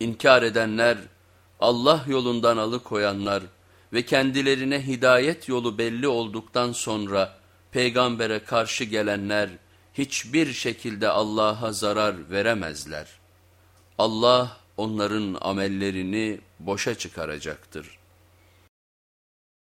İnkar edenler, Allah yolundan alıkoyanlar ve kendilerine hidayet yolu belli olduktan sonra peygambere karşı gelenler hiçbir şekilde Allah'a zarar veremezler. Allah onların amellerini boşa çıkaracaktır.''